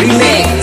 Remix.